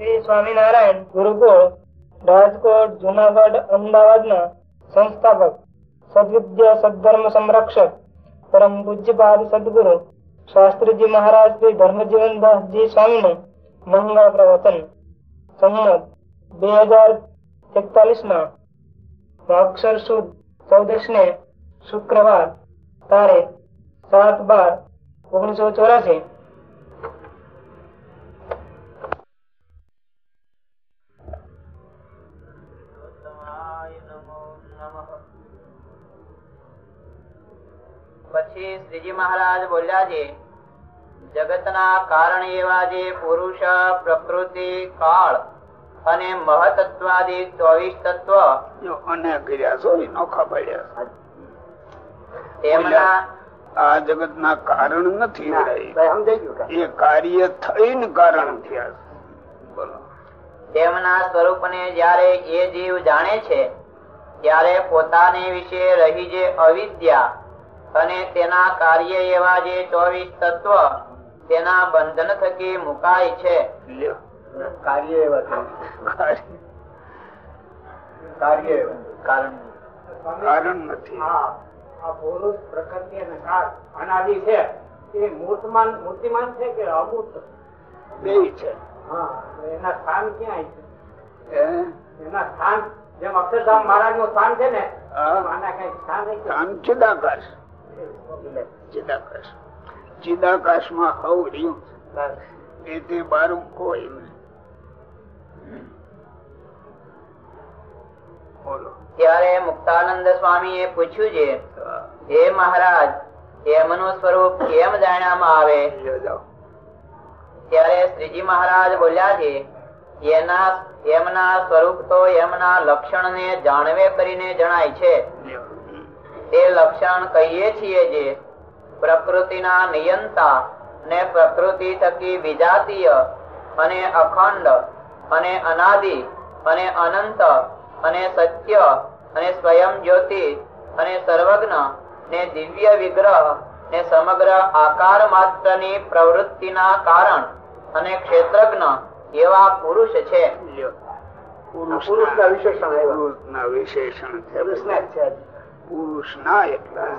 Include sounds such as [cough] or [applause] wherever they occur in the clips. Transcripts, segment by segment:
શ્રી સ્વામિનારાયણ ગુરુકુળ, રાજકોટ, જુનાગઢ, અમદાવાદના સંસ્થાપક, સદવિદ્ય, સદધર્મ સંરક્ષક, પરમ પૂજ્યપાદ સદગુરુ, શાસ્ત્રીજી મહારાજ શ્રી ધર્મજીવનદાસજી સ્વામીનું મંગળ પ્રવચન. સંમત, બે હજાર એકતાલીસ ના અક્ષર સુદ ચૌદશ ને શુક્રવાર, તારીખ સાત બાર ઓગણીસો ચોરાસી. પછી શ્રીજી મહારાજ બોલ્યા છે જગતના કારણ એવા જે પુરુષ પ્રકૃતિ કાળ અને મહતત્વાદી ચોવીસ તત્વ. અને કર્યા છો નોખા પડ્યા તેમના આ જગત ના કારણ નથી એ કાર્ય થઈને કારણ થયા. બોલો. તેમના સ્વરૂપને જ્યારે એ જીવ જાણે છે ત્યારે પોતાને વિશે રહી જે અવિદ્યા અને તેના કાર્ય એવા જે ચોવીસ તત્વ તેના બંધન થકી મુકાય છે. કાર્ય એવા કાર્ય- કાર્ય કારણ કારણ નથી. આ પુરુષ પ્રકૃતિ અને કાળ અનાદિ છે. એ મૂર્તમાન મૂર્તિમાન છે કે અમૂર્ત? બે છે. હા એના સ્થાન ક્યાં છે? એના સ્થાન જેમ અક્ષરધામ મહારાજનું સ્થાન છે ને. આના કઈ સ્થાન છે? સ્થાન ચિદાકાશ. ચિદાકાશમાં રહ્યું એ તે બારું કોઈ નહીં ત્યારે મુક્તાનંદ સ્વામી એ પૂછ્યું છે હે. મહારાજ એમનું સ્વરૂપ કેમ જાણવામાં આવે? ત્યારે શ્રીજી મહારાજ બોલ્યા છે એના એમના સ્વરૂપ તો એમના લક્ષણ ને જાણવે કરીને જણાય છે. તે લક્ષણ કહીએ છીએ જે પ્રકૃતિના નિયંતા ને પ્રકૃતિ થકી વિજાતીય અને અખંડ અને અનાદિ અને અનંત અને સત્ય અને સ્વયં જ્યોતિ અને સર્વજ્ઞ ને દિવ્ય વિગ્રહ ને સમગ્ર આકાર માત્રની પ્રવૃત્તિના કારણ અને ક્ષેત્રજ્ઞ એવા પુરુષ છે. પુરુષના વિશેષણ પુરુષના વિશેષણ પુરુષના જ ના એટલા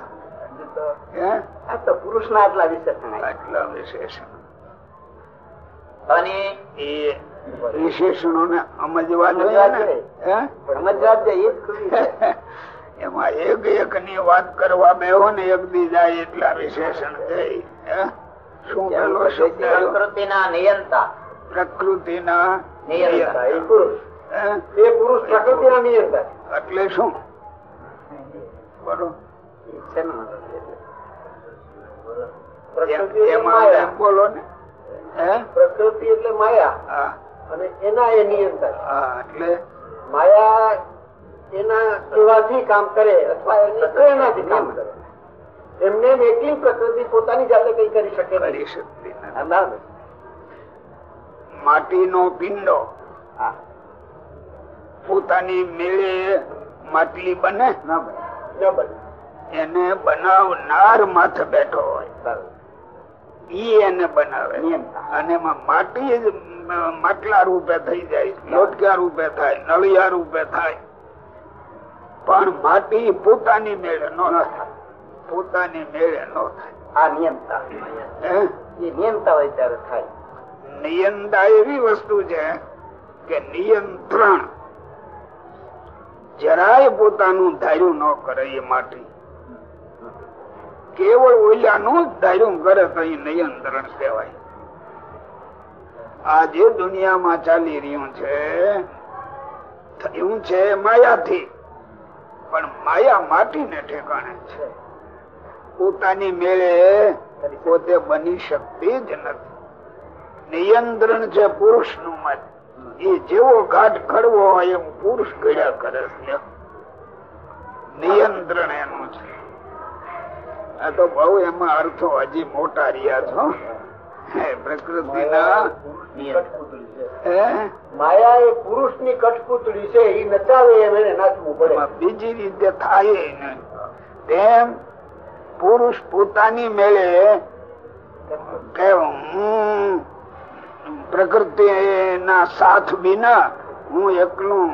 આટલા વિશેષણ આટલા વિશેષણ અને એ વિશેષણો ને સમજવા સમજવા ને. જોઈએ. [laughs] એમાં એક એક ની વાત કરવા બેહો ને એક બીજા એટલા વિશેષણ થઈ. હે? શું પેલો શબ્દ આવ્યો? પ્રકૃતિના નિયંતા. પ્રકૃતિના નિયંતા. એ પુરુષ. પ્રકૃતિ ના નિયંતા. એટલે શું? બરોબર છે? ને પ્રકૃતિ એટલે માયા. બોલો ને. પ્રકૃતિ એટલે માયા. અને એના એ નિયંતા એટલે માયા એના કહેવાથી કામ કરે અથવા એની પ્રેરણાથી કામ કરે. એમને એમ એકલી પ્રકૃતિ પોતાની જાતે કઈ કરી શકે. કરી શકતી માટીનો પિંડો પોતાની મેળે માટલી બને. ના બને. એને બનાવનાર માથે બેઠો હોય. ઈ એને બનાવે. અને માટી જ માટલા રૂપે થઈ જાય લોટક્યા રૂપે થાય નળિયા રૂપે થાય. પણ માટી પોતાની મેળે ન થાય. પોતાની મેળે ન થાય. આ નિયમતા? એ નિયંતા હોય ત્યારે થાય. નિયંતા એવી વસ્તુ છે કે નિયંત્રણ જરાય પોતાનું ધાર્યું ન કરે એ માટે. કેવળ ઓલિયાનું ધાર્યું કરે તો એ કહેવાય. આ જે દુનિયામાં ચાલી રહ્યું છે થયું છે માયાથી. પણ માયા માટીને ઠેકાણે છે. પોતાની મેળે પોતે બની શકતી જ નથી. નિયંત્રણ છે પુરુષનું મત એ જેવો ઘાટ ઘડવો હોય એમ પુરુષ ઘડ્યા કરે છે. નિયંત્રણ એનું છે. આ તો બહુ એમાં અર્થો હજી મોટા રહ્યા છો. પ્રકૃતિના માયા એ પુરુષની કઠપુતળી છે એ નચાવે એમ એને નાચવું પડે. બીજી રીતે થાય તેમ પુરુષ પોતાની મેળે કે હું પ્રકૃતિ ના સાથ વિના હું એકલું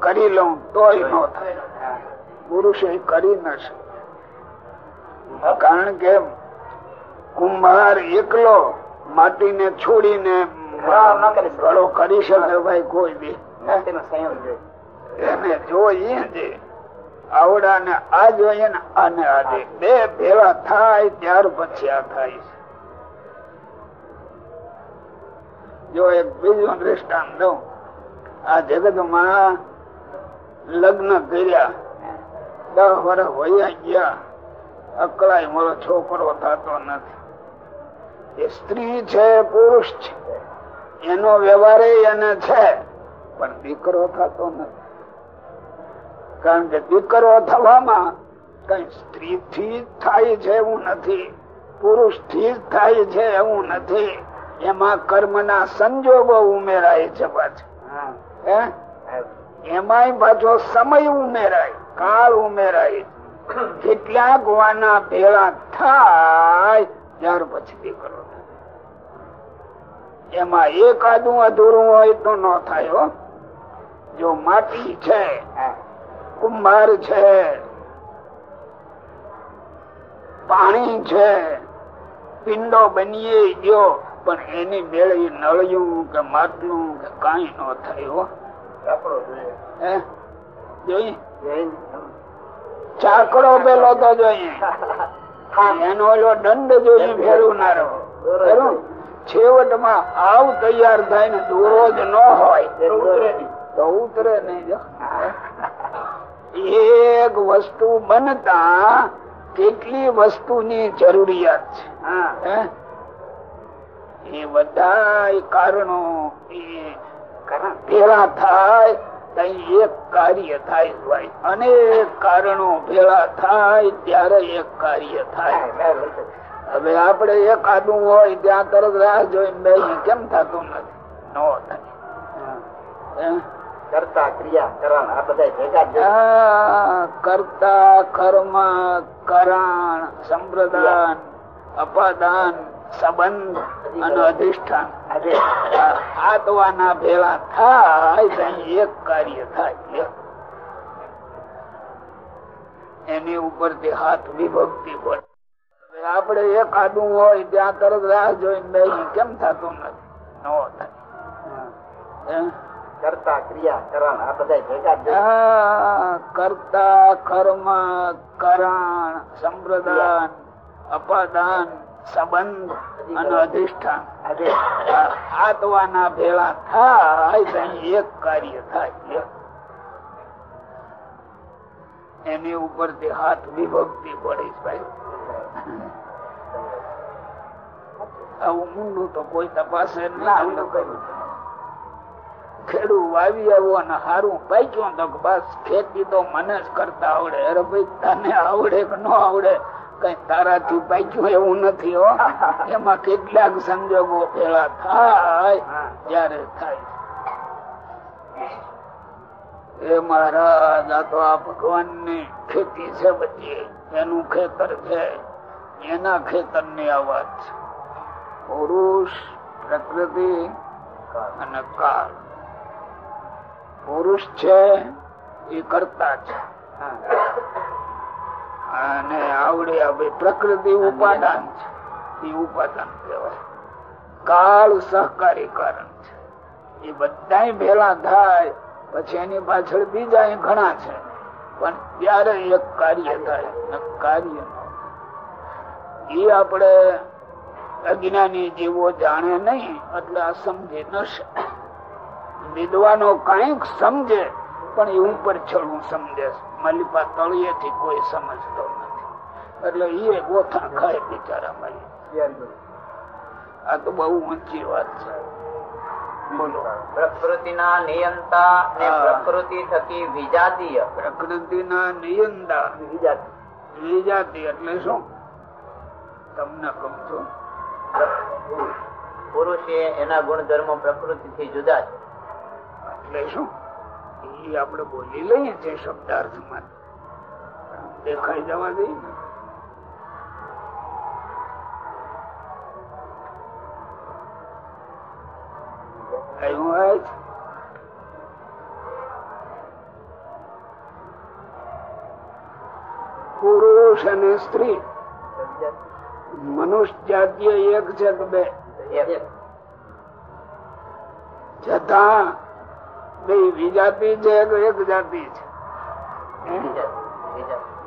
કરી લઉં તોય ન થાય. પુરુષ એ કરી ન કારણ કે કુંભાર એકલો માટીને છોડીને ઘડો કરી શકે ભાઈ કોઈ બી. એને જોઈએ જે આવડા ને આ જોઈએ ને આને આ બે ભેળા થાય ત્યાર પછી આ થાય છે. જો એક બીજું દ્રષ્ટાંત દઉં, આ જગતમાં લગ્ન કર્યા, દસ વર્ષ વયા ગયા, અકળાય મારો છોકરો થતો નથી. એ સ્ત્રી છે, પુરુષ છે. એનો વ્યવહાર એને છે, પણ દીકરો થતો નથી. કારણ કે દીકરો થવામાં કઈ સ્ત્રી થી થાય છે એવું નથી પુરુષથી થાય છે એવું નથી. એમાં કર્મ ના સંજોગો ઉમેરાય છે પાછા. હે. એમાંય પાછો સમય ઉમેરાય કાળ ઉમેરાય. કેટલાક વાના ભેળા થાય ત્યાર પછી દીકરો એમાં એકાદું અધૂરું હોય તો ન થાય જો માટી છે કુંભાર છે પાણી છે પિંડો બનીએ ગયો પણ એની મેળવી નળિયું કે માટલું કે કઈ ન થાય? ચાકડો પેલો તો જોઈએ [laughs] એનો ઓલો દંડ જોઈએ ફેરવનારો. છેવટમાં આવ તૈયાર થાય ને દોરો. જ ન હોય તો ઉતરે નહીં જો. એક વસ્તુ બનતા કેટલી વસ્તુની જરૂરિયાત છે. હે? એ બધા કારણો ભેળા થાય એક કાર્ય થાય ભાઈ અનેક કારણો ભેળા થાય ત્યારે એક કાર્ય થાય. હવે આપડે એક આદું હોય ત્યાં તરત રાહ જોઈ બે કેમ થતું નથી? નો થાય? કરતા ક્રિયા કરણ આ બધા ભેગા જ કર્મ કરણ સંપ્રદાન અપાદાન સંબંધ અને અધિષ્ઠાન. આત્માના ભેળા થાય એક કાર્ય થાય એની ઉપરથી હાથ વિભક્તિ પડે આપડે એક હોય ત્યાં તરત રાહ જોઈને કેમ થતું નથી? નો થાય? કરતા ક્રિયા કરણ આ બધા ભેગા જ કર્મ કરણ સંપ્રદાન અપાદાન, સંબંધ અને અધિષ્ઠાન. આત્માના ભેળા થાય એક કાર્ય થાય એની ઉપરથી હાથ વિભક્તિ પડે આવું તો કોઈ તપાસે ખેડૂત ખેડૂ વાવી આવ્યો અને હારું પાક્યું તો બસ ખેતી તો મને જ કરતા આવડે. અરે ભાઈ, તને આવડે કે ન આવડે? કઈ તારા થી પાક્યું એવું નથી હો. [laughs] એમાં કેટલાક સંજોગો પેલા થાય ત્યારે થાય. એ મહારાજ આ તો આ ભગવાનની ખેતી છે બધી. એનું ખેતર છે. એના ખેતરની આ વાત છે. પુરુષ પ્રકૃતિ અને કાળ. પુરુષ છે એ કરતા છે. અને આવડે ભાઈ પ્રકૃતિ ઉપાદાન છે. એ ઉપાદાન કહેવાય. કાળ સહકારી કારણ છે. એ બધા ભેલા થાય પછી એની પાછળ બીજા ઘણા છે. પણ ત્યારે એક કાર્ય થાય કાર્ય એ આપણે અજ્ઞાની જીવો જાણે નહીં એટલે આ સમજી ન શકે વિદ્વાનો કંઈક સમજે પણ એ ઉપર છોડવું સમજે છે. મલિપા તળિયેથી કોઈ સમજતો નથી. એટલે એ ગોથા ખાય બિચારા મળી આ તો બહુ ઊંચી વાત છે. બોલો. પ્રકૃતિના નિયંતા ને પ્રકૃતિ થકી વિજાતીય. પ્રકૃતિના નિયંતા. વિજાતી. એટલે શું? તમને કહું છું. પુરુષે એના ગુણધર્મો પ્રકૃતિ થી જુદા છે. એટલે શું? એ આપણે બોલી લઈએ છીએ શબ્દાર્થમાં. દેખાઈ જવા દઈએ ને? પુરુષ અને સ્ત્રી. મનુષ્ય જાતીય એક છે કે બે છતાં બે વિજાતિ છે એક જાતિ છે.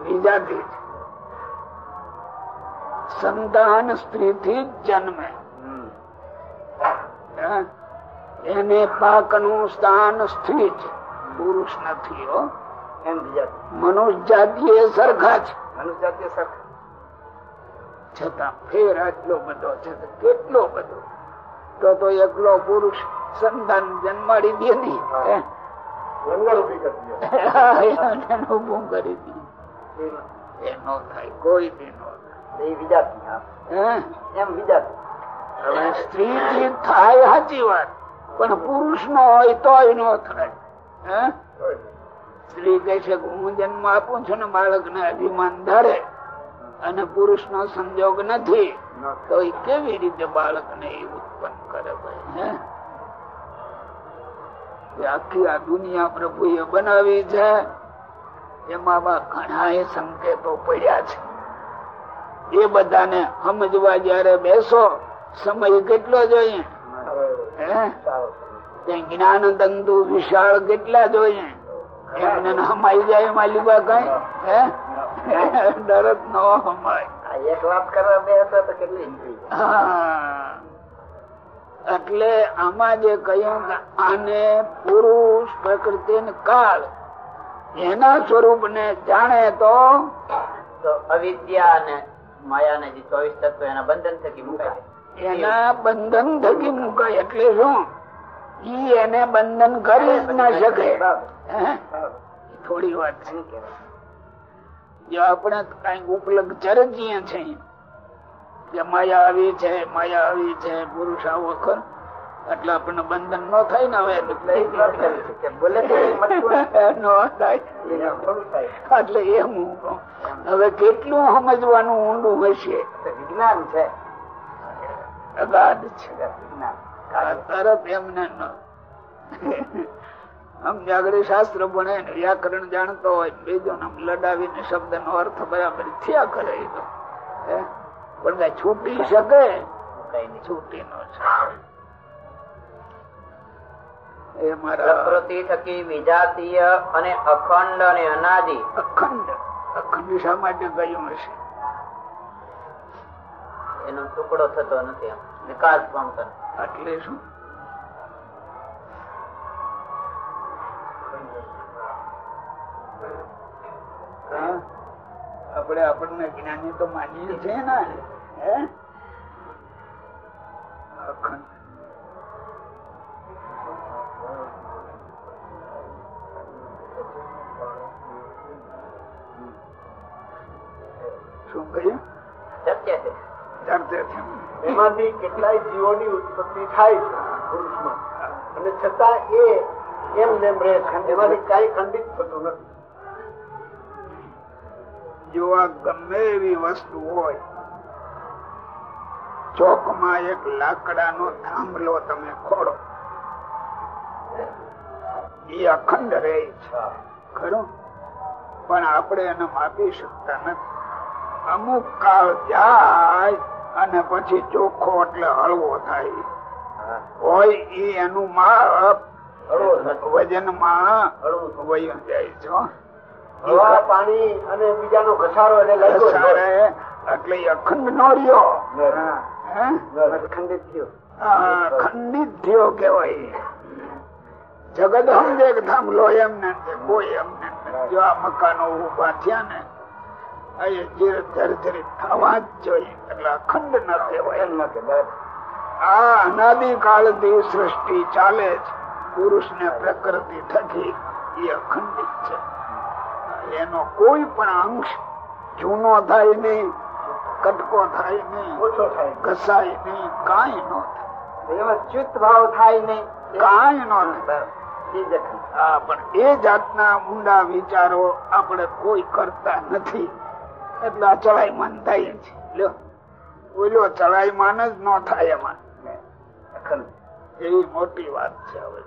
વિજાતિ છે. સંતાન સ્ત્રી થી જન્મે. એને પાકનું સ્થાન સ્ત્રી છે. પુરુષ નથી હો. મનુષ્ય જાતિ એ સરખા છે. મનુષ્ય જાતિ સરખા. છતાં ફેર આટલો બધો છે કેટલો બધો? તો તો એકલો પુરુષ સંતાન જન્માડી દે નહીં હે? કરી દે. [laughs] એને થાય કોઈ નો હવે સ્ત્રી થાય સાચી વાત પણ પુરુષ નો હોય તોય નો થાય. હે? સ્ત્રી કહે છે હું જન્મ આપું છું ને બાળક ને અભિમાન ધરે અને પુરુષ નો સંજોગ નથી તો એ કેવી રીતે બાળક ને ઉત્પન્ન કરે ભાઈ? હે? એ આખી આ દુનિયા પ્રભુ એ બનાવી છે. એમાં ઘણા સંકેતો પડ્યા છે. એ બધાને સમજવા જયારે બેસો સમય કેટલો જોઈએ? જ્ઞાન તંતુ વિશાળ કેટલા જોઈએ? એમને હમાઈ જાય માલિબા કઈ? હે? ડરત ન હમાય આ એક વાત કરવા બે હતા તો કેટલી હા. એટલે આમાં જે કહ્યું કે આને પુરુષ પ્રકૃતિ કાળ એના સ્વરૂપ ને જાણે તો તો અવિદ્યા અને માયા ને જે ચોવીસ તત્વ એના બંધન થકી મુકાય એના બંધન થકી મુકાય એટલે શું? ઈ એને બંધન કરી જ ના શકે. થોડી વાત છે. જો આપણે કઈ ઉપલબ્ધ ચરજીએ છે કે માયા આવી છે, માયા આવી છે, પુરુષ આવો ખર. એટલે આપણને બંધન ન થાય ને હવે, એટલે. એમ હું હવે કેટલું સમજવાનું ઊંડું હશે? વિજ્ઞાન છે. અગાધ એમને ન. આમ જાગડી શાસ્ત્ર ભણે ને વ્યાકરણ જાણતો હોય બીજો ને લડાવીને શબ્દ નો અર્થ બરાબર થયા કરે એ તો? પણ છૂટી શકે? છૂટી ન શકે. પ્રકૃતિ થકી વિજાતીય અને અખંડ અને અનાદિ. અખંડ. અખંડ શા માટે કહ્યું હશે? એનો ટુકડો થતો નથી વિકાસ પામતો. એટલે શું? હા? આપણે આપણને જ્ઞાની તો માનીએ છીએ ને. શું કહ્યું? એમાંથી કેટલાય જીવોની ઉત્પત્તિ થાય છે પુરુષમાં. અને છતાં એ એમ નેમ રહે છે. એમાંથી કઈ ખંડિત થતું નથી. જો આ ગમે એવી વસ્તુ હોય ચોકમાં એક લાકડાનો થાંભલો તમે ખોડો એ અખંડ રહે છે ખરો? પણ આપણે એને માપી શકતા નથી. અમુક કાળ જાય અને પછી ચોખ્ખો એટલે હળવો થાય. હોય એ એનું માપ વજનમાં વયું જાય છે પાણી અને બીજાનો ઘસારો એને એટલે અખંડ નો રહ્યો? ખંડિત થયો. ખંડિત થયો કેવાય જગત સમજે કે થાંભલો એમને કોઈ એમને. જો આ મકાનો ઊભા થયા ને આ એ થવા જ જોઈએ. એટલે અખંડ ન કહેવાય. એમ ન કે બરાબર. આ અનાદિ કાળથી સૃષ્ટિ ચાલે છે. પુરુષ ને પ્રકૃતિ થકી એ અખંડિત છે. એનો કોઈ પણ અંશ જૂનો થાય નહીં કટકો થાય નહીં ઓછો થાય ઘસાય નહીં કાંઈ ન થાય. ચિત્ત ભાવ થાય નહીં. કાંઈ ન થાય. એ જ હા પણ એ જાતના ઊંડા વિચારો આપણે કોઈ કરતા નથી. એટલે આ ચડાઈમાન થાય છે લ્યો. ઓલો ચડાઈમાન જ ન થાય એમાં. એવી મોટી વાત છે હવે.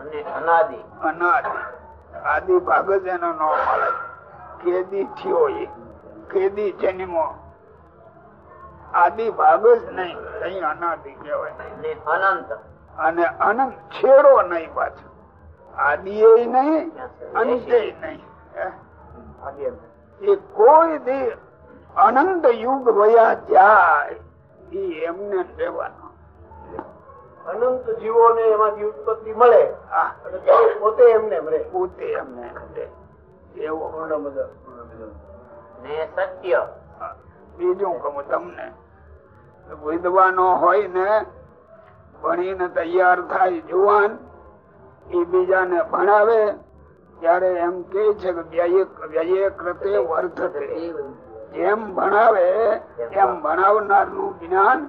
અને અનાદિ. અનાજ આદિ ભાગ જ એનો ન મળે. કેદી થયો એ. કેદી જન્મો આદિ ભાગ જ નહીં અહીં અનાદિ કહેવાય અનંત. અને અનંત છેડો નહીં પાછો. આદિ એ નહીં અંતે નહીં? એ કોઈ દી અનંત યુગ વયા જાય એ એમને રહેવાનો. અનંત જીવો ને એમાંથી ઉત્પત્તિ મળે. અને પોતે એમને મળે પોતે એમને રહે એવો પૂર્ણ બધા ને સત્ય. બીજું કહું તમને. વિદ્વાનો હોય ને ભણીને તૈયાર થાય જુવાન એ બીજાને ભણાવે ત્યારે એમ કે છે કે કૃતે વર્ધતે. જેમ ભણાવે એમ ભણાવનારનું જ્ઞાન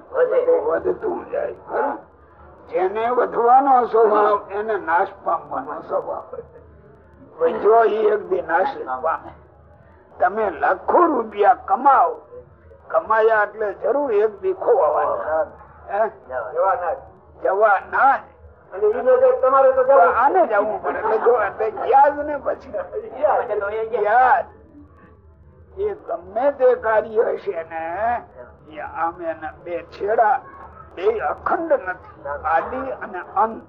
વધતું જાય. ખરું? જેને વધવાનો સ્વભાવ એને નાશ પામવાનો સ્વભાવ. જો એ એક દી નાશ પામે તમે લાખો રૂપિયા કમાવ કમાયા એટલે જરૂર એક દી ખોવાના જવાના જવા ના. આને જવું પડે. ગયા જ ને પછી. ગયા એ ગમે તે કાર્ય હશે ને આમે એના બે છેડા બે અખંડ નથી. આદિ અને અંત.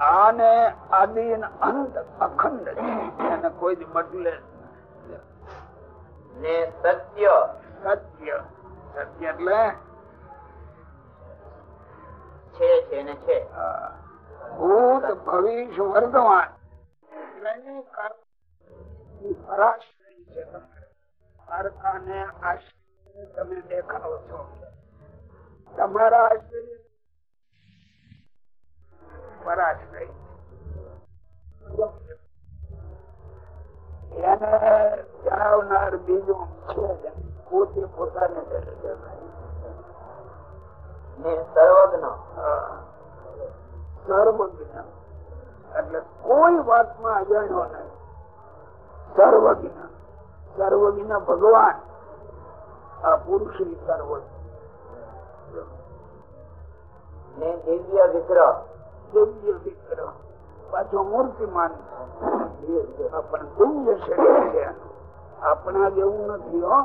આને આદિ અને અંત અખંડ છે. એને કોઈ બદલે ને સત્ય. સત્ય. સત્ય એટલે છે છે ને છે. ભૂત ભવિષ્ય વર્તમાન. તમે દેખાવ છો. તમારા પરાશ્રય એને જણાવનાર બીજું છે પોતે પોતાને ઘરે દેખાય ને સર્વજ્ઞ. સર્વજ્ઞ. એટલે કોઈ વાતમાં અજાણ્યો નહીં. સર્વજ્ઞ. સર્વજ્ઞ ભગવાન. આ પુરુષ સર્વજ્ઞ. દિવ્ય વિગ્રહ દિવ્ય વિગ્રહ. પાછો મૂર્તિમાન પણ દિવ્ય શરીર છે આપણા જેવું નથી, હો.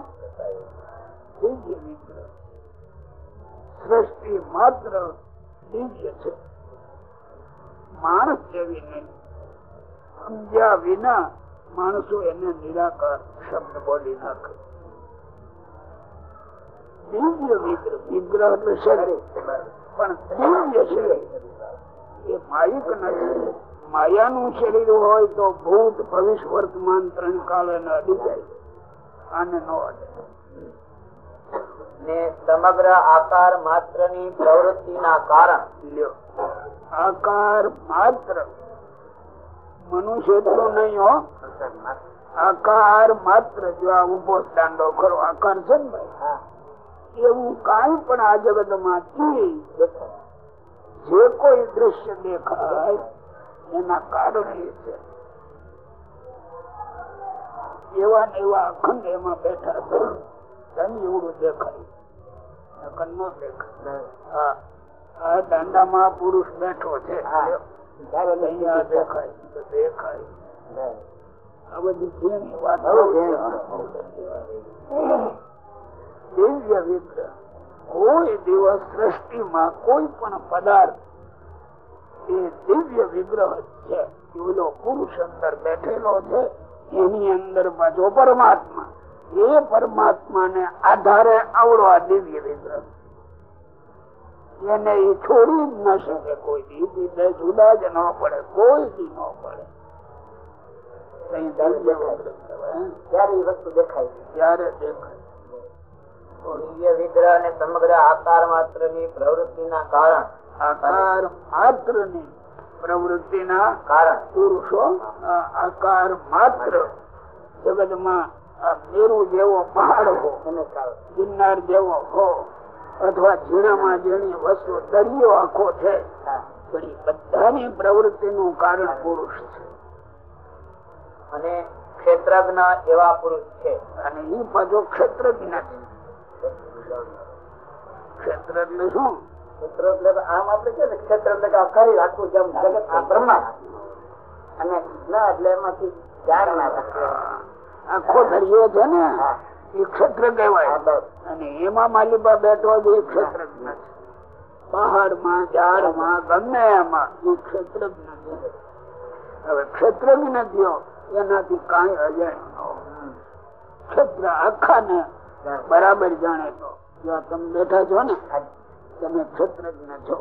દિવ્ય વિગ્રહ. સૃષ્ટિ માત્ર દિવ્ય છે. માણસ જેવી નહીં. સમજ્યા વિના માણસો એને નિરાકાર શબ્દ બોલી નાખે. દિવ્ય વિગ્રહ. વિગ્રહ એટલે શરીર. પણ દિવ્ય છે. એ માયિક નથી. માયાનું શરીર હોય તો ભૂત ભવિષ્ય વર્તમાન ત્રણ કાળ એને અડી જાય. આને નો અડે. ને સમગ્ર આકાર માત્રની પ્રવૃત્તિ ના કારણ. લ્યો. આકાર માત્ર. મનુષ્ય એટલું નહીં હો. આકાર માત્ર. જો આ ઊભો દાંડો ખરો આકાર છે ને ભાઈ? એવું કઈ પણ આ જગતમાં જે કોઈ દ્રશ્ય દેખાય એના કારણે છે. એવા ને એવા અખંડ એમાં બેઠા છે. એવડું દેખાય. હા. આ દાંડામાં પુરુષ બેઠો છે. દેખાય તો દેખાય. આ બધી વાતો. દિવ્ય વિગ્રહ કોઈ દિવસ સૃષ્ટિમાં કોઈ પણ પદાર્થ એ દિવ્ય વિગ્રહ છે. એવલો પુરુષ અંદર બેઠેલો છે એની અંદર પાછો પરમાત્મા. એ પરમાત્મા ને આધારે આવડો આ દિવ્ય વિગ્રહ એને એ છોડી જ ન શકે કોઈ દી. બે જુદા જ ન પડે કોઈ દી ન પડે? ત્યારે એ વસ્તુ દેખાય ત્યારે દેખાય દિવ્ય વિગ્રહ ને સમગ્ર આકાર માત્રની પ્રવૃત્તિ ના કારણ. આકાર માત્રની પ્રવૃત્તિ ના કારણ. પુરુષો આકાર માત્ર જગતમાં મેરુ જેવો પહાડ હો ગિરનાર જેવો હો અથવા ઝીણામાં ઝીણી વસ્તુ દરિયો આખો છે પણ એ બધાની પ્રવૃત્તિ નું કારણ. પુરુષ છે. અને ક્ષેત્રજ્ઞ એવા પુરુષ છે. અને એ પાછો ક્ષેત્રજ્ઞ નથી ક્ષેત્ર એટલે શું? ક્ષેત્ર એટલે આમ આપણે કે ક્ષેત્ર એટલે કે આખરી આખું જેમ જગત આ બ્રહ્મા અને ના એટલે એમાંથી ચાર ના આખો દરિયો છે ને એ ક્ષેત્ર કહેવાય. અને એમાં માલિબા બેઠો જ એ ક્ષેત્ર પહાડ નથી ઝાડમાં ગમે એમાં એ ક્ષેત્ર હવે ક્ષેત્ર નથી એનાથી કઈ અજાણ ક્ષેત્ર આખા ને બરાબર જાણે તો. જો તમે બેઠા છો ને તમે ક્ષેત્ર છો.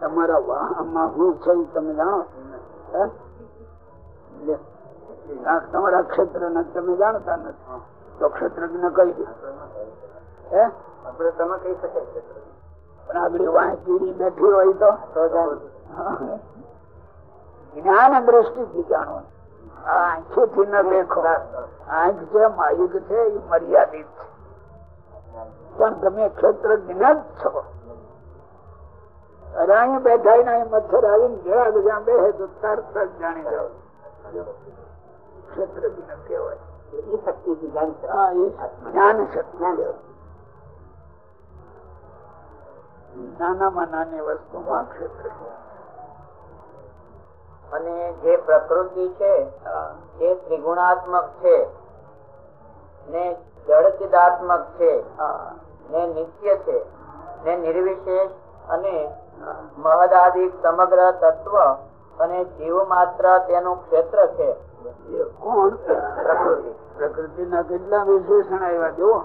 તમારા વાહમાં હું છે તમે જાણો તમારા ક્ષેત્ર ને તમે જાણતા નથી. તો ક્ષેત્રજ્ઞ કઈ કહી દે હે? આપણે તમે કહી શકે પણ આગળ વાહ કીડી બેઠી હોય તો? જ્ઞાન દ્રષ્ટિથી જાણો આંખેથી ન દેખો. આંખ છે માયુગ છે એ મર્યાદિત છે. પણ તમે ક્ષેત્ર જ્ઞાન છો. અરે અહીંયા બેઠા ને અહીં મચ્છર આવીને જરાક બધા બેસે તો તરત જ જાણી જાવ ક્ષેત્ર જ્ઞાન કહેવાય. નાનામાં નાની વસ્તુમાં ક્ષેત્ર અને જે પ્રકૃતિ છે એ ત્રિગુણાત્મક છે ને જળચિદાત્મક છે ને નિત્ય છે ને નિર્વિશેષ અને મહદાદિક સમગ્ર તત્વ અને જીવ માત્ર તેનું ક્ષેત્ર છે. કોણ? પ્રકૃતિ. પ્રકૃતિના કેટલા વિશેષણ આવ્યા જુઓ.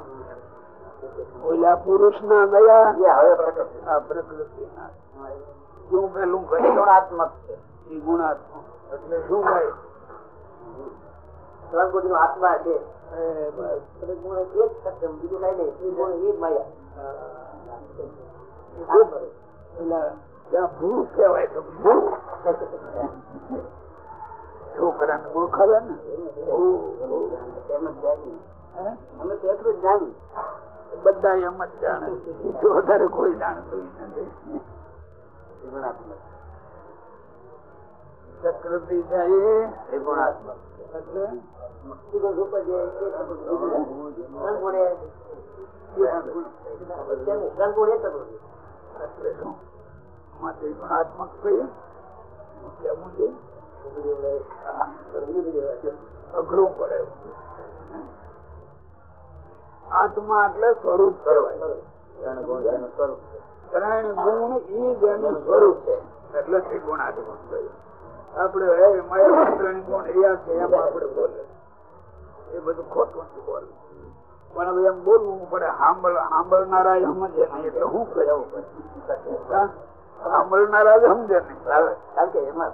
ઓલા પુરુષ ના ગયા પ્રકૃતિ શું પેલું છે? ગુણાત્મક. એટલે શું કહે ત્રણ આત્મા છે. છોકરા ખબર ને ભૂ, ભૂ. એમ જ જાણી હે? અમે તો એટલું જ બધા એમ જ જાણે વધારે કોઈ જાણતું નથી. ગુણાત્મક અઘરું પડે આત્મા એટલે સ્વરૂપ કહેવાય. ત્રણ ગુણ ઈ જ એનું સ્વરૂપ છે. એટલે ત્રિગુણાત્મક આપણે ત્રણ ગુણ રહ્યા છે એમ આપડે બોલે. એ બધું ખોટું નથી બોલે પણ હવે એમ બોલવું પડે સાંભળ સાંભળનારા સમજે નહીં એટલે હું કહેવું પડે. સાંભળનારા જ સમજે નહીં. કારણ કે એમાં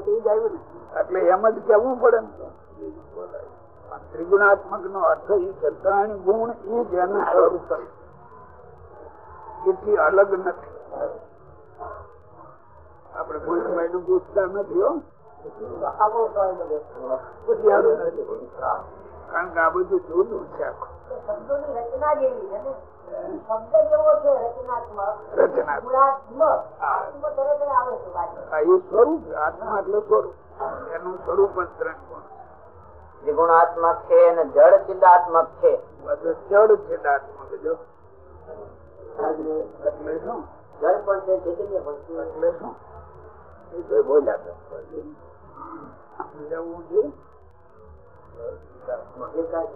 થી જ આવ્યું ને. એટલે એમ જ કેવું પડે ને. ત્રિગુણાત્મક નો અર્થ એ છે ત્રણ ગુણ એ જ એનું સ્વરૂપ એથી અલગ નથી. આપણે કોઈ સમયનું પૂછતા નથી. કારણ કે આ બધું જુદું રચનાત્મક. સ્વરૂપ છે. આત્મા એટલે સ્વરૂપ. એનું સ્વરૂપ જ ત્રણ ગુણ. ત્રિગુણાત્મક છે અને જળ ચિદાત્મક છે. બધું જડ જો. જળ પણ છે ચૈતન્ય પણ છે. બોલ્યા સમજાવવું જોઈએ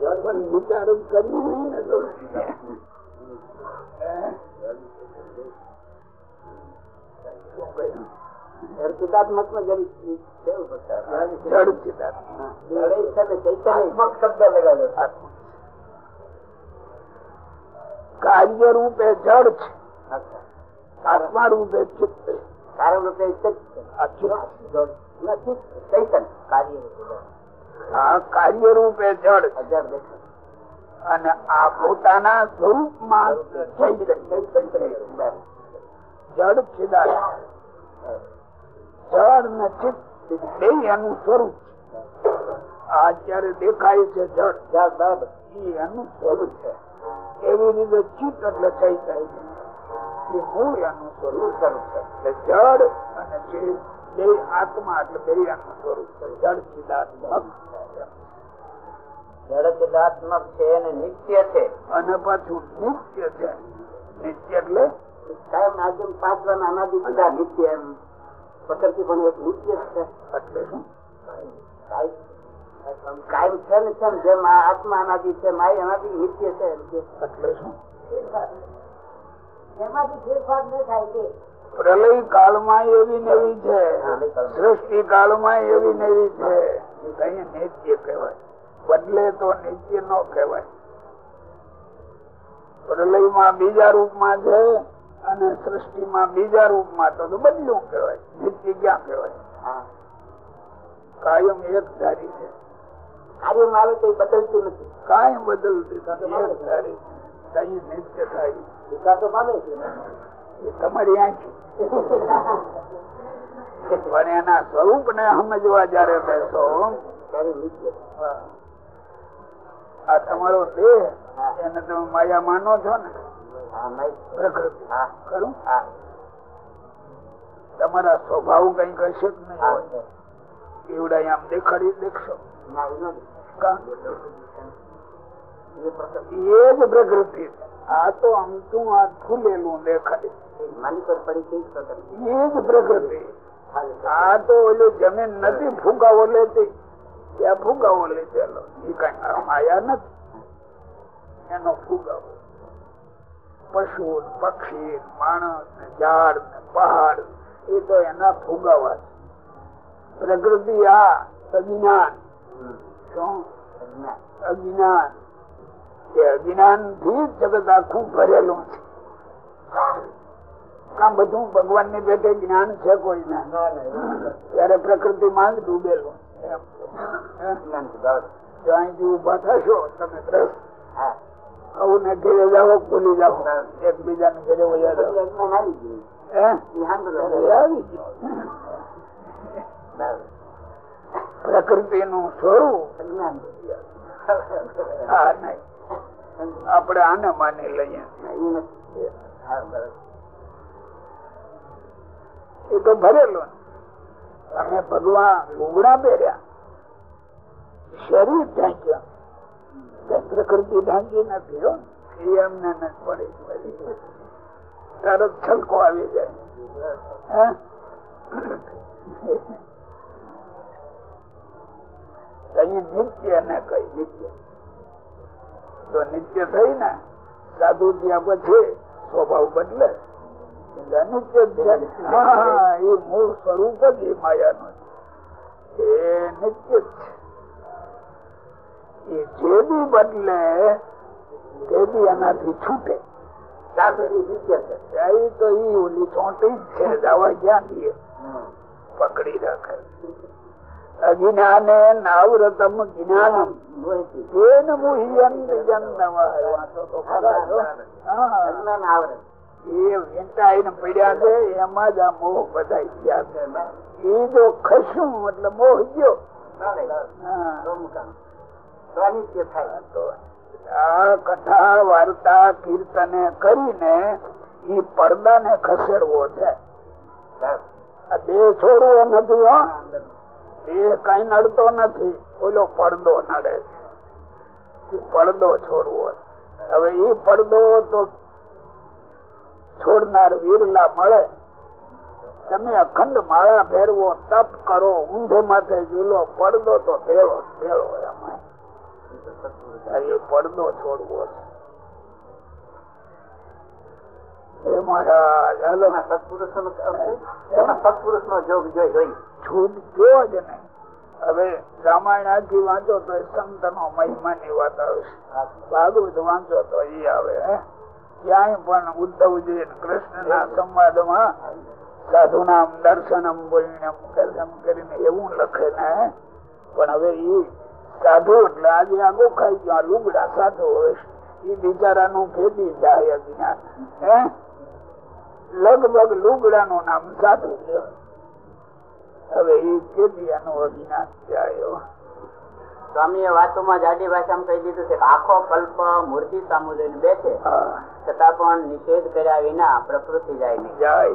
જળ પણ વિચાર કર્યું નહીં માં છે. જળ છે. કાર્ય રૂપે જળ છે આત્મા રૂપે ચિત્ત છે. કારણ રૂપે છે કાર્ય રૂપે છે. હજાર અને આ પોતાના સ્વરૂપમાં ચૈતન્ય. જડ ચિદાત્મક જળ ને ચિત્ત બે એનું સ્વરૂપ છે. આ અત્યારે દેખાય છે જળ એ એનું સ્વરૂપ છે. એવી રીતે ચિત્ત એટલે ચૈતન્ય એ મૂળ એનું સ્વરૂપ સ્વરૂપ છે. એટલે જળ અને ચિત્ત બે આત્મા એટલે બે એનું સ્વરૂપ છે. જળ ચિદાત્મક જડ ચિદાત્મક છે અને નિત્ય છે. અને પાછું નિત્ય છે. નિત્ય એટલે કાયમ આજમ અનાદિ બધા નિત્ય એમ. પ્રકૃતિ પણ એક નિત્ય છે. કાયમ. છે ને છે જેમ આ આત્મા અનાદિ છે માય અનાદિ નિત્ય છે એમ કે. એમાંથી ફેરફાર ન થાય તે પ્રલય કાળમાં એવી નવી છે. સૃષ્ટિ કાળમાં એવી નવી છે. કઈ નિત્ય કહેવાય. બદલે તો નિત્ય ન કહેવાય. પ્રલયમાં બીજા રૂપમાં છે અને સૃષ્ટિ માં બીજા રૂપમાં તો બદલું કહેવાય. કહેવાય કાયમ એક ધારી છે. કાર્યમાં આવે તો બદલતું નથી. કાયમ બદલતું એક ધારી કઈ નિત્ય થાય. વિકાસો પામે છે. તમારી આંખી. પણ એના સ્વરૂપ ને સમજવા જયારે બેસો આ તમારો દેહ એને તમે માયા માનો છો ને? હા પ્રકૃતિ. હા. ખરું? હા. તમારા સ્વભાવ કઈ કહેશે જ નહીં હોય. એવડા આમ દેખાડી દેખશો. એ જ પ્રકૃતિ. આ તો અમથું આ ખુલેલું દેખાય. માની પર પડી કઈ પ્રકૃતિ. એ જ પ્રકૃતિ. આ તો ઓલું જમીન નથી ફુગાવો લેતી. ત્યાં ફુગાવો લીધેલો એ કઈ માયા નથી. એનો ફુગાવો પશુ પક્ષી માણસ ને ઝાડ ને પહાડ એ તો એના ફુગાવા છે. પ્રકૃતિ આ અજ્ઞાન. શું? અજ્ઞાન. એ અજ્ઞાનથી જગત આખું ભરેલું છે. આ બધું ભગવાનની પેટે જ્ઞાન છે કોઈ ને ત્યારે પ્રકૃતિ માં જ ડૂબેલું? અહીંથી ઊભા થશો તમે દ્રસ આવું ને ઘેરે જાઓ ભૂલી જાઓ. એકબીજા ને ઘેરે વયા જાઓ. પ્રકૃતિ નું સ્વરૂપ. આપડે આને માની લઈએ. એ તો ભરેલું અમે ભગવાન ઉગડા પહેર્યા. શરીર ઢાંક્યા. પ્રકૃતિ ઢાંકી નથી એમને ન પડી. તરત છલકો આવી જાય. હે? કઈ નિત્ય ને કઈ નિત્ય. તો નિત્ય થઈ ને સાધુ ત્યાં પછી સ્વભાવ બદલે એ મૂળ સ્વરૂપ જ એ માયાનું નું એ નિત્ય છે. એ જે બી બદલે તે બી એનાથી છૂટે. પકડી રાખે. અજ્ઞાને નાવરતમ જ્ઞાનમ. તેન મુહ્યંત. એ વેચાઈને પડ્યા છે એમાં જ આ મોહ બધા ગયા છે. એ જો ખસું એટલે મોહ ગયો. હા. તો આ કથા, વાર્તા, કીર્તને કરીને એ પડદા ને ખસેડવો છે. દેહ છોડવો નથી, હો. કઈ નડતો નથી. ઓલો પડદો નડે છે. પડદો છોડવો હવે એ પડદો તો છોડનાર વીરલા મળે. તમે અખંડ માળા ફેરવો તપ કરો, ઊંધે માથે ઝૂલો, પડદો તો ભેળો ભેળો એમાં. એ પડદો છોડવો છે. હવે રામાયણ આખી વાંચો તો એ સંત નો મહિમા ની વાત આવશે ભાગવત વાંચો તો એ આવે ક્યાંય પણ ઉદ્ધવજી કૃષ્ણ ના સંવાદમાં સાધુ નામ દર્શનમ પુણ્યમ કરીને એવું લખે ને પણ હવે ઈ સાધુ એટલે આજે આ ગોખાઈ ગયો લુગડા સાધુ હોય એ બિચારાનું ખેતી જાય અજ્ઞાન હે? લગભગ લુગડાનું નામ સાધુ છે. હવે એ ખેતી અજ્ઞાન જાય સ્વામી વાતોમાં જાડી ભાષામાં કહી દીધું છે કે આખો કલ્પ મૂર્તિ સામુ લઈને બેઠે છતાં પણ નિષેધ કર્યા વિના પ્રકૃતિ જાય નહીં. જાય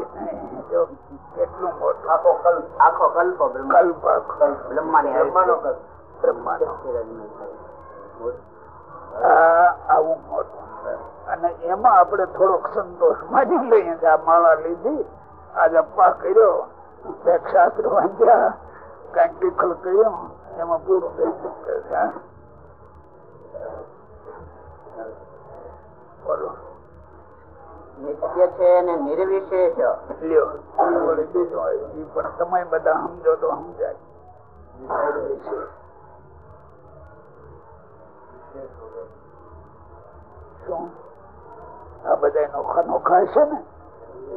કેટલું મોટું. આખો કલ્પ. આખો કલ્પ કલ્પ. બ્રહ્માની બ્રહ્માનો કલ્પ. આવું મોટું અને એમાં આપણે થોડોક સંતોષ માની લઈએ કે આ માળા લીધી આ જપ્પા કર્યો શાસ્ત્ર વાંચ્યા કંઈક ટીખલ કર્યો એમાં પૂરું થઈ હા? બોલો. નિત્ય છે અને નિર્વિશેષ. લ્યો. પણ તમે બધા સમજો તો સમજાય. શું? આ બધા નોખા નોખા હશે ને?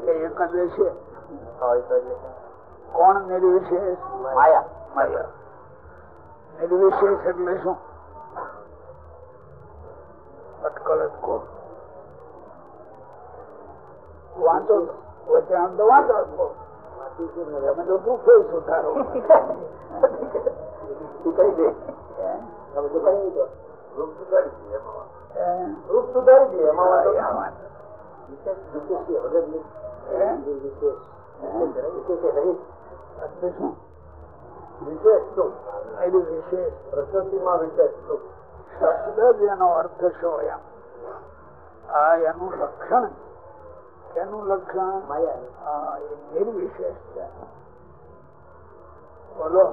કે એક જ છે કોણ નિર્વિશેષ? માયા. માયા. નિર્વિશેષ એટલે શું? અટકળ કહો. વાંચો વચ્ચે આમ તો વાંચો કહો. તમે તો તું ફેર સુધારો [laughs] રૂપ સુધારી દઈએ એમાં વાંધો ના આવે. વાંચો. વિશેષ વિશેષી વગરની હે? વિશેષ. વિશેષે શું? વિશેષ શું નિર્વિશેષ પ્રકૃતિમાં વિશેષ શું શબ્દ જ એનો અર્થ શું એમ? આ એનું લક્ષણ. એનું લક્ષણ? નિર્વિશેષ છે. બોલો.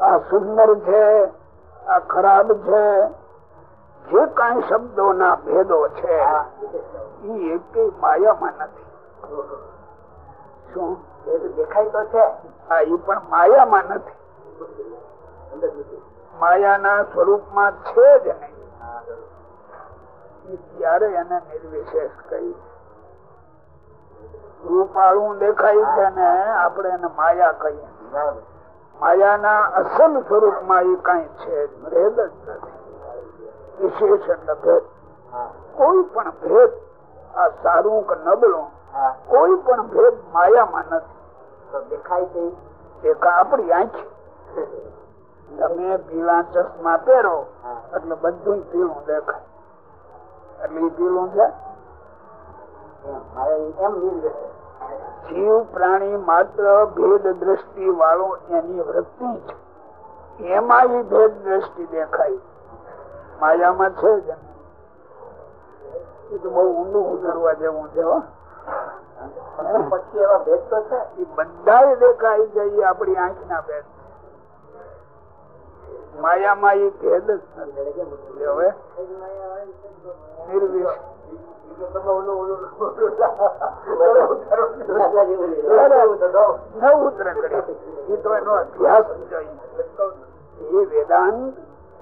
આ સુંદર છે આ ખરાબ છે જે કઈ શબ્દો ના ભેદો છે એ એક માયામાં નથી. શું? દેખાય તો છે. હા એ પણ માયામાં નથી. માયાના સ્વરૂપમાં છે જ નહીં. ત્યારે એને નિર્વિશેષ કહી રૂપાળું દેખાય છે ને આપણે એને માયા કહીએ માયાના અસલ સ્વરૂપમાં એ કઈ છે ભેદ જ નથી. વિશેષ ભેદ? કોઈ પણ ભેદ આ સારું કે નબળું કોઈ પણ ભેદ માયામાં નથી. તો દેખાય છે? એક આપણી આંખ તમે પીળા ચશ્મા પહેરો એટલે બધું પીળું દેખાય. એટલે એ પીળું છે? એમ નિર્દેશ જીવ પ્રાણી માત્ર ભેદ દ્રષ્ટિ વાળો એની વૃત્તિ છે એમાં ઈ ભેદ દ્રષ્ટિ દેખાય. માયામાં છે જ. એ તો એવા ભેદ તો છે. એ દેખાય છે એ આપણી આંખના ભેદ. માયામાં એ ભેદ હવે નિર્વિશ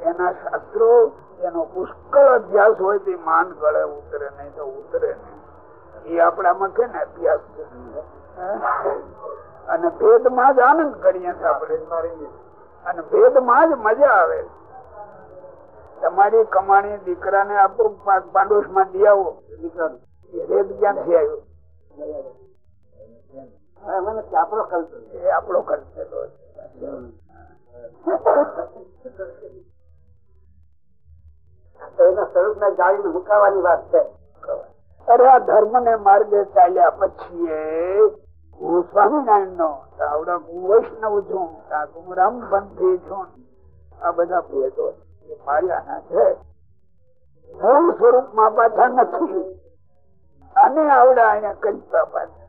એનો શાસ્ત્રો, એનો પુષ્કળ અભ્યાસ હોય તે માન ગળે ઉતરે નહીં તો ઉતરે નહીં. એ આપણામાં કે ને અભ્યાસ અને ભેદમાં જ આનંદ કરીએ આપણે. અને ભેદમાં જ મજા આવે. તમારી કમાણી દીકરાને આપો પાંડોશમાં દી આવો. દીકરાને. ક્યાંથી આવ્યો? આપણો કલ્પ આપણો ખર્ચેલો એના સ્વરૂપ ને જાળીને મુકાવાની વાત છે. અરે આ ધર્મ ને માર્ગે ચાલ્યા પછી હું સ્વામિનારાયણ નો આવડા હું વૈષ્ણવ છું આ હું રામપંથી છું. આ બધા ભેદો છે. એ માર્યાના છે. મૂળ સ્વરૂપમાં પાછા નથી. અને આવડા અહીંયા કલ્પા પાછા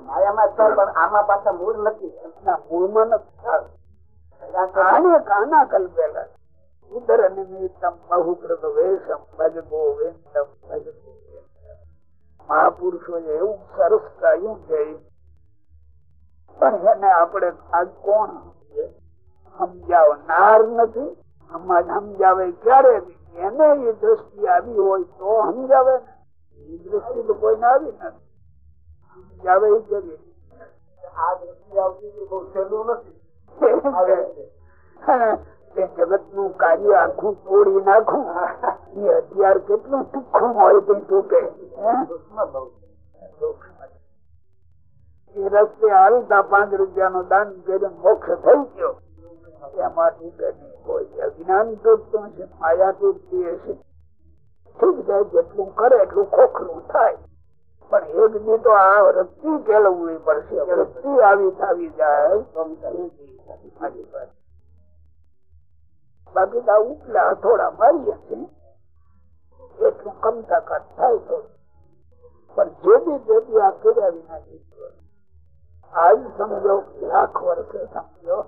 માયામાં છે, પણ આમાં પાછા મૂળ નથી. મૂળમાં નથી આને કાના મહાપુરુષો એવું સરસ કહ્યું છે પણ એને આપણે આજ કોણ? સમજાવનાર નથી. સમજાવે ક્યારે એને એ દ્રષ્ટિ આવી હોય તો સમજાવે ને. એ દ્રષ્ટિ તો કોઈને આવી નથી. સમજાવે એ કેવી આ દ્રષ્ટિ આવતી બહુ સહેલું નથી. જગતનું કાર્ય આખું તોડી નાખું. એ હથિયાર કેટલું તીખું હોય તે તૂટે. એ રસ્તે હાલતા પાંચ રૂપિયા નો દાન કરીને મોક્ષ થઈ ગયો. એમાં તૂટે કોઈ અજ્ઞાન તૂટતું છે? માયા તૂટતી હશે ઠીક છે જેટલું કરે એટલું ખોખલું થાય. પણ એક દી તો આ વૃત્તિ કેળવવી પડશે. વૃત્તિ આવી થાવી જાય. બાકી તો ઉપલા થોડા મારીએ છીએ. એટલું કમતા તાકાત થાય તો. પણ જે બી જે બી આ કર્યા વિના. આજ સમજો લાખ વર્ષે સમજો.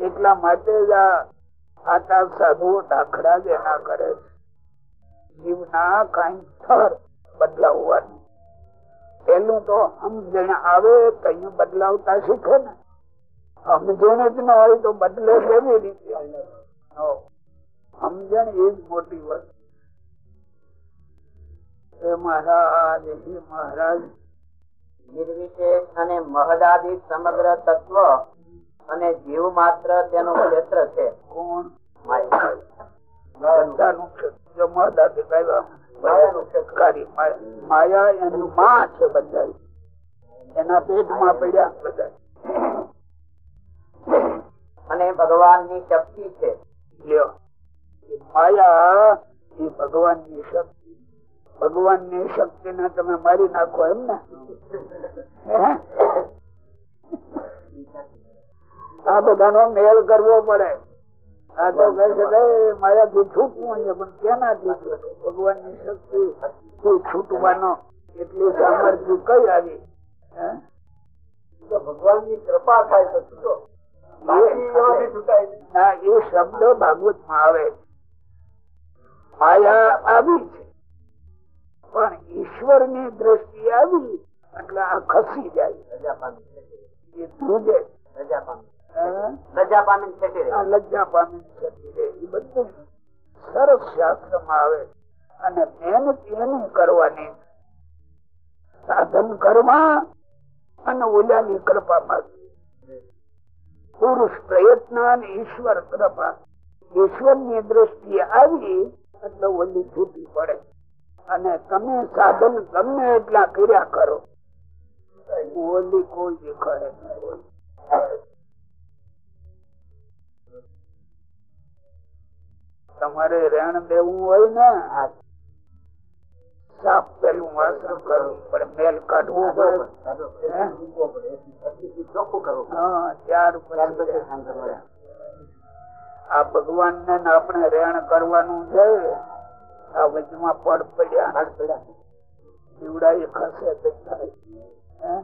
એટલા માટે જ આ સાધુઓ દાખલા જ એના કરે છે. જીવના કઈ સ્થળ બદલાવવાનું. પેલું તો સમજણ આવે કઈ બદલાવતા શીખે ને. સમજણ જ ન હોય તો બદલે કેવી રીતે સમજણ એ જ મોટી વસ્તુ. હે મહારાજ હે મહારાજ. નિર્વિશેષ અને મહદાદિ સમગ્ર તત્વ અને જીવ માત્ર તેનું ક્ષેત્ર છે. કોણ? માયા એની માં છે બધા એના પેટમાં પડ્યા બધા અને ભગવાનની શક્તિ છે. માયા એ ભગવાનની શક્તિ. ભગવાનની શક્તિ ને તમે મારી નાખો એમ ને? આ બધાનો મેળ કરવો પડે. આ તો કહે છે માયા થી છૂટવું છે પણ કેનાથી ભગવાનની શક્તિ કોઈ છૂટવાનો એટલી સામર્થ્ય કઈ આવી? હે? તો ભગવાનની કૃપા થાય તો એ શબ્દ ભાગવતમાં આવે. માયા આવી છે. પણ ઈશ્વરની દ્રષ્ટિ આવી, એટલે આ ખસી જાય. રજા પામી એ લજ્જા પામી એ બધું સરસ શાસ્ત્રમાં આવે. અને મહેનત એની કરવાની સાધન કરવા અને ઓલાની કૃપા માંગવી પુરુષ પ્રયત્ન અને ઈશ્વર કૃપા ઈશ્વરની દ્રષ્ટિએ આવી એટલે ઓલી છૂટી પડે અને તમે સાધન ગમે એટલા કર્યા કરો ઓલી કોઈ દેખાડે તમારે રેણ દેવું હોય ને સાફ પેલું વાસણ કરવું પડે મેલ કાઢવું ત્યાર પછી આ ભગવાન ને આપણે રેણ કરવાનું છે. આ વચમાં પડ પડ્યા. દીવડા એ ખસે હે?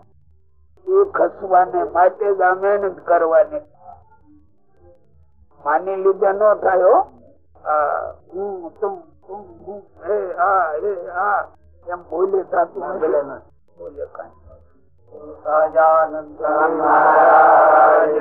એ ખસવાને માટે જ આ મહેનત કરવાની. માની લીધે ન થાય હો. તું એમ બોલે થતું નથી. બોલે કાંઈ સહજાનંદ મહારાજ